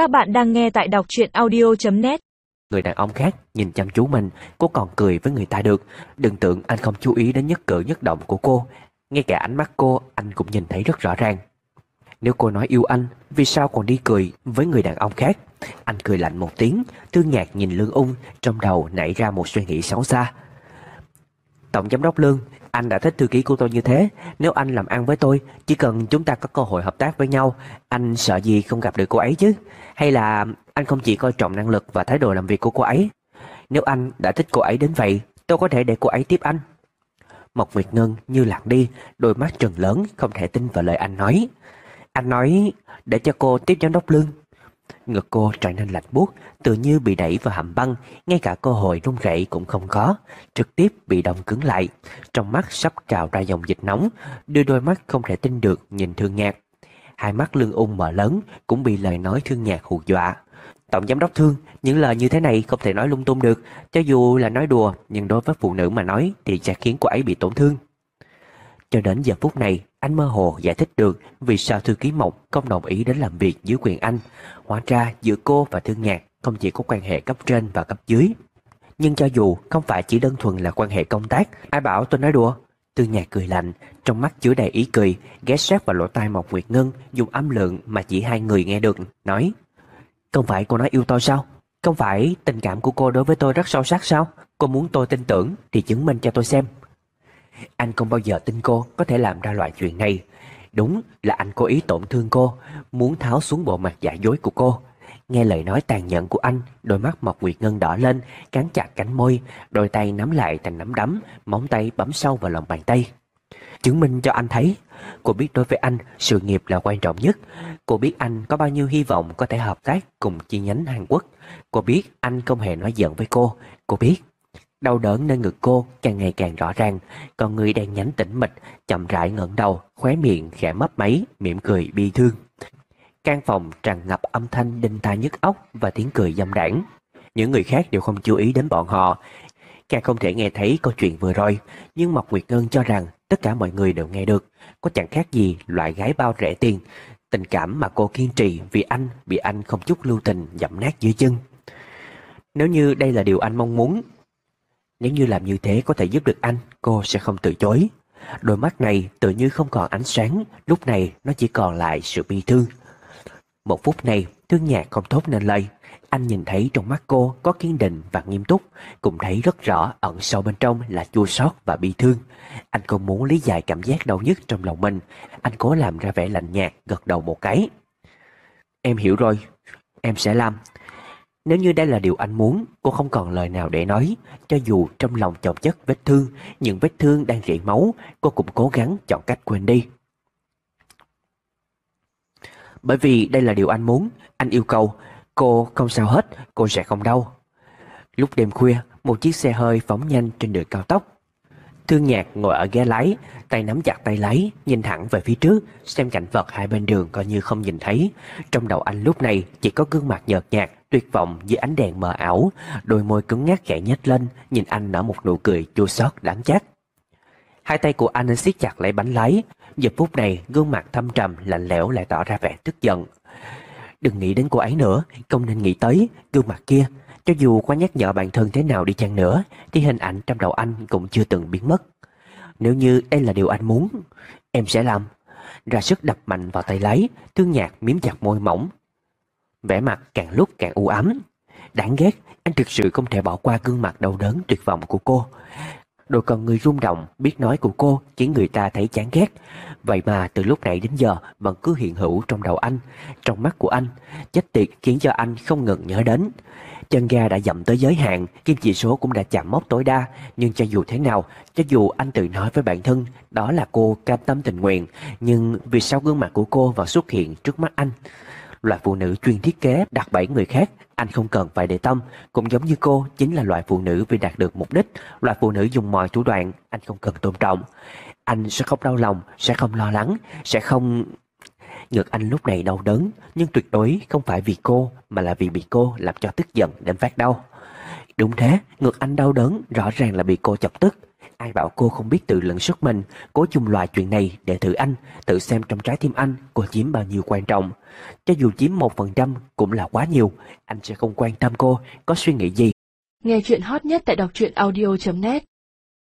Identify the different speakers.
Speaker 1: Các bạn đang nghe tại đọc truyện audio.net
Speaker 2: Người đàn ông khác nhìn chăm chú mình, Cô còn cười với người ta được. Đừng tưởng anh không chú ý đến nhất cử nhất động của cô. Ngay cả ánh mắt cô, Anh cũng nhìn thấy rất rõ ràng. Nếu cô nói yêu anh, Vì sao còn đi cười với người đàn ông khác? Anh cười lạnh một tiếng, Thương nhạc nhìn Lương Ung, Trong đầu nảy ra một suy nghĩ xấu xa. Tổng giám đốc Lương, Anh đã thích thư ký của tôi như thế. Nếu anh làm ăn với tôi, Chỉ cần chúng ta có cơ hội hợp tác với nhau, Anh sợ gì không gặp được cô ấy chứ? Hay là anh không chỉ coi trọng năng lực Và thái độ làm việc của cô ấy? Nếu anh đã thích cô ấy đến vậy, Tôi có thể để cô ấy tiếp anh. Mộc Nguyệt Ngân như lạc đi, Đôi mắt trừng lớn, không thể tin vào lời anh nói. Anh nói, để cho cô tiếp giám đốc Lương. Ngực cô trở nên lạnh buốt, tự như bị đẩy vào hầm băng, ngay cả cơ hội run rẩy cũng không có, trực tiếp bị đông cứng lại. Trong mắt sắp trào ra dòng dịch nóng, đưa đôi mắt không thể tin được nhìn Thương Nhạc. Hai mắt lương ung mở lớn cũng bị lời nói Thương Nhạc hù dọa. Tổng giám đốc Thương, những lời như thế này không thể nói lung tung được, cho dù là nói đùa, nhưng đối với phụ nữ mà nói thì sẽ khiến cô ấy bị tổn thương. Cho đến giờ phút này, anh mơ hồ giải thích được vì sao thư ký Mộc không đồng ý đến làm việc dưới quyền anh. Hóa ra giữa cô và Thương Nhạc không chỉ có quan hệ cấp trên và cấp dưới. Nhưng cho dù không phải chỉ đơn thuần là quan hệ công tác, ai bảo tôi nói đùa? Tư Nhạc cười lạnh, trong mắt chứa đầy ý cười, ghé sát vào lỗ tai Mộc Nguyệt Ngân dùng âm lượng mà chỉ hai người nghe được, nói Không phải cô nói yêu tôi sao? Không phải tình cảm của cô đối với tôi rất sâu sắc sao? Cô muốn tôi tin tưởng thì chứng minh cho tôi xem. Anh không bao giờ tin cô có thể làm ra loại chuyện này. Đúng là anh cố ý tổn thương cô, muốn tháo xuống bộ mặt giả dối của cô. Nghe lời nói tàn nhẫn của anh, đôi mắt Mộc Nguyệt Ngân đỏ lên, cắn chặt cánh môi, đôi tay nắm lại thành nắm đấm, móng tay bấm sâu vào lòng bàn tay. Chứng minh cho anh thấy, cô biết đối với anh, sự nghiệp là quan trọng nhất. Cô biết anh có bao nhiêu hy vọng có thể hợp tác cùng chi nhánh Hàn Quốc. Cô biết anh không hề nói giận với cô. Cô biết Đau đớn nơi ngực cô càng ngày càng rõ ràng, còn người đang nhánh tĩnh mịch, chậm rãi ngẩng đầu, khóe miệng khẽ mấp máy, mỉm cười bi thương. Căn phòng tràn ngập âm thanh đinh tai nhức óc và tiếng cười dâm đảng. Những người khác đều không chú ý đến bọn họ, càng không thể nghe thấy câu chuyện vừa rồi, nhưng Mộc Nguyệt Ngân cho rằng tất cả mọi người đều nghe được, có chẳng khác gì loại gái bao rẻ tiền. Tình cảm mà cô kiên trì vì anh bị anh không chút lưu tình dẫm nát dưới chân. Nếu như đây là điều anh mong muốn, nếu như làm như thế có thể giúp được anh, cô sẽ không từ chối. Đôi mắt này tự như không còn ánh sáng, lúc này nó chỉ còn lại sự bi thương. Một phút này, thương nhạc không thốt nên lời. Anh nhìn thấy trong mắt cô có kiên định và nghiêm túc, cũng thấy rất rõ ẩn sâu bên trong là chua xót và bi thương. Anh không muốn lý giải cảm giác đau nhất trong lòng mình. Anh cố làm ra vẻ lạnh nhạt, gật đầu một cái. Em hiểu rồi, em sẽ làm. Nếu như đây là điều anh muốn, cô không còn lời nào để nói. Cho dù trong lòng chồng chất vết thương, những vết thương đang rỉ máu, cô cũng cố gắng chọn cách quên đi. Bởi vì đây là điều anh muốn, anh yêu cầu, cô không sao hết, cô sẽ không đau. Lúc đêm khuya, một chiếc xe hơi phóng nhanh trên đường cao tốc. Thương nhạc ngồi ở ghế lái, tay nắm chặt tay lái, nhìn thẳng về phía trước, xem cảnh vật hai bên đường coi như không nhìn thấy. Trong đầu anh lúc này chỉ có gương mặt nhợt nhạt, tuyệt vọng dưới ánh đèn mờ ảo, đôi môi cứng ngắc khẽ nhếch lên, nhìn anh nở một nụ cười chua xót đáng chát. Hai tay của anh siết chặt lấy bánh lái, giờ phút này gương mặt thâm trầm lạnh lẽo lại tỏ ra vẻ tức giận. Đừng nghĩ đến cô ấy nữa, không nên nghĩ tới gương mặt kia. Cho dù có nhắc nhở bản thân thế nào đi chăng nữa, thì hình ảnh trong đầu anh cũng chưa từng biến mất. Nếu như đây là điều anh muốn, em sẽ làm. Ra sức đập mạnh vào tay lái, thương nhạc miếm chặt môi mỏng, vẻ mặt càng lúc càng u ám. Đáng ghét, anh thực sự không thể bỏ qua gương mặt đau đớn tuyệt vọng của cô. Đôi con người rung động, biết nói của cô khiến người ta thấy chán ghét. Vậy mà từ lúc nãy đến giờ vẫn cứ hiện hữu trong đầu anh, trong mắt của anh. Chết tiệt khiến cho anh không ngừng nhớ đến. Chân ga đã dậm tới giới hạn, kim chỉ số cũng đã chạm mốc tối đa. Nhưng cho dù thế nào, cho dù anh tự nói với bản thân, đó là cô cam tâm tình nguyện. Nhưng vì sao gương mặt của cô vẫn xuất hiện trước mắt anh? Loại phụ nữ chuyên thiết kế đặt bẫy người khác Anh không cần phải để tâm. Cũng giống như cô chính là loại phụ nữ vì đạt được mục đích. Loại phụ nữ dùng mọi thủ đoạn Anh không cần tôn trọng. Anh sẽ không đau lòng, sẽ không lo lắng Sẽ không... ngược anh lúc này đau đớn. Nhưng tuyệt đối không phải vì cô Mà là vì bị cô làm cho tức giận đến phát đau. Đúng thế, ngược anh đau đớn Rõ ràng là bị cô chọc tức. Ai bảo cô không biết tự lượng sức mình, cố chung loại chuyện này để thử anh, tự xem trong trái tim anh cô chiếm bao nhiêu quan trọng. Cho dù chiếm một phần trăm cũng là quá nhiều, anh sẽ không quan tâm cô có suy nghĩ gì.
Speaker 3: Nghe chuyện hot nhất tại đọc truyện audio.net